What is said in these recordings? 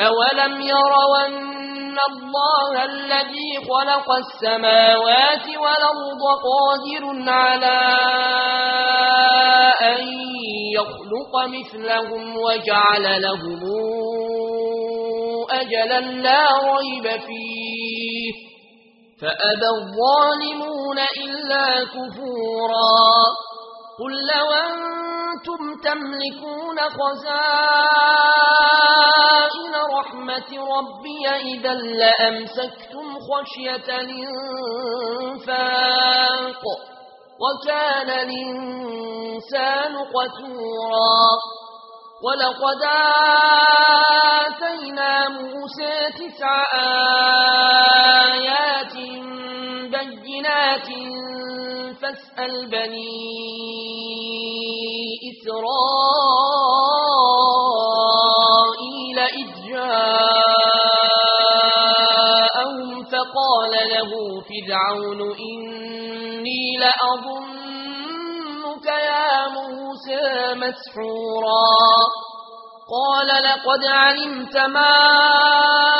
أولم يروا أن الله الذي خلق السماوات والأرض قادر على أن يخلق مثلهم وجعل لهم أجلا لا ريب فيه فأبى الظالمون إلا كفورا قل لو أنتم تملكون خَزَائِنَ طاعة ربي إذا لأمسكتم خشية الإنفاق وكان الإنسان قتورا ولقد آتينا موسى تسع آيات بينات فاسأل له فرعون إني لأظنك يا موسى مسحورا. قال لقد علمت ما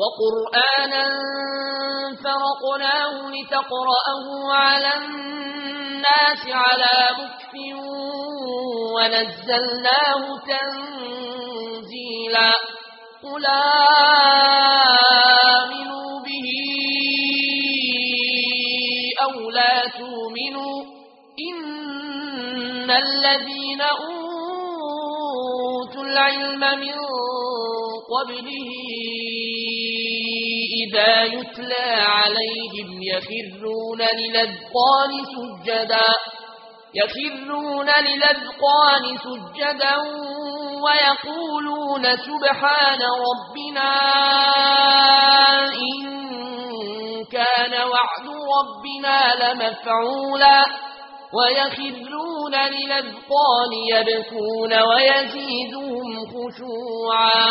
وقرآنا فرقناه لتقرأه على الناس على مكف ونزلناه تنزيلا. قل آمنوا به أو لا تؤمنوا إن الذين أوتوا العلم من قبله إذا يتلى عليهم يخرون للذقان سجدا يخرون للذقان سجدا ويقولون سبحان ربنا إن كان وعد ربنا لمفعولا ويخرون للذقان يبكون ويزيدهم خشوعا.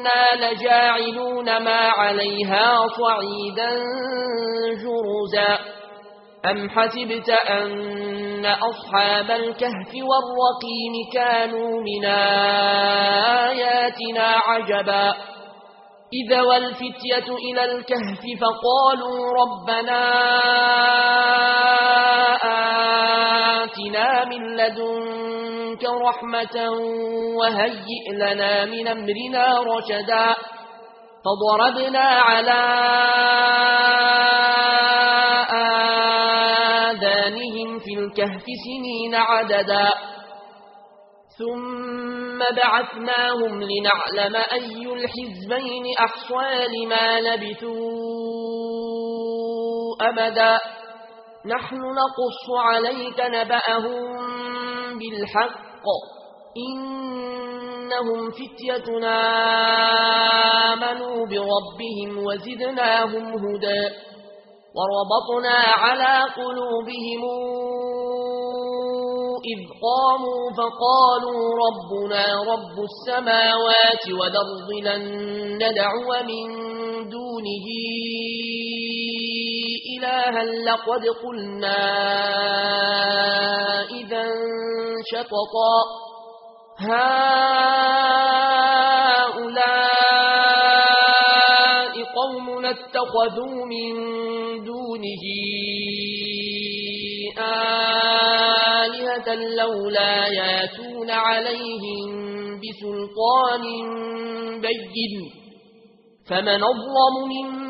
إنا لجاعلون ما عليها صعيدا جرزا أم حسبت أن أصحاب الكهف والرقيم كانوا من آياتنا عجبا إذا والفتية إلى الكهف فقالوا ربنا آتنا من لَّدُنكَ ربك رحمة وهيئ لنا من أمرنا رشدا. فضربنا على آذانهم في الكهف سنين عددا. ثم بعثناهم لنعلم أي الحزبين أحصى لما لبثوا أبدا نحن نقص عليك نبأهم بالحق. الحق. إنهم فتيتنا آمنوا بربهم وزدناهم هدى. وربطنا على قلوبهم إذ قاموا فقالوا ربنا رب السماوات والأرض لن ندعو من دونه إلها لقد قلنا إذا شططا هؤلاء قوم اتخذوا من دونه آلهة لولا ياتون عليهم بسلطان بين فمن ظلم ممن